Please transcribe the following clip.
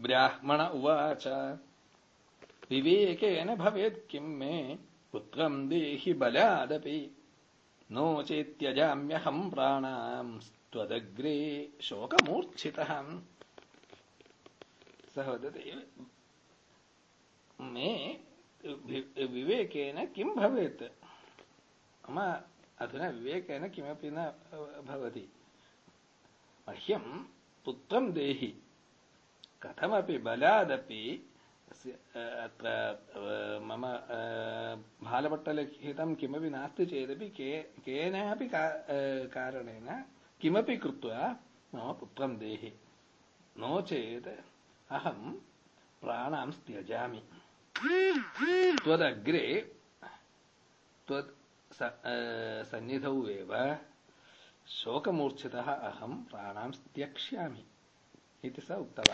ब्राह्मण उवाच। विवेकेन भवेत् किं मे? पुत्रं देहि बलादपि। नो चेत्यजाम्यहं प्राणां त्वदग्रे शोकमूर्च्छितः। सः वदति, मे विवेकेन किं भवेत्? मम अधुना विवेकेन किमपि न भवति। मह्यं पुत्रं देहि। कथमपि बलादपि अत्र मम बालपट्टलिखितं किमपि नास्ति चेदपि के, केनापि कारणेन किमपि कृत्वा मम पुत्रं देहि। नो चेत् अहं प्राणां त्यजामि। त्वदग्रे, त्वत् सन्निधौ एव शोकमूर्छितः अहं प्राणां त्यक्ष्यामि इति स उक्तवान्।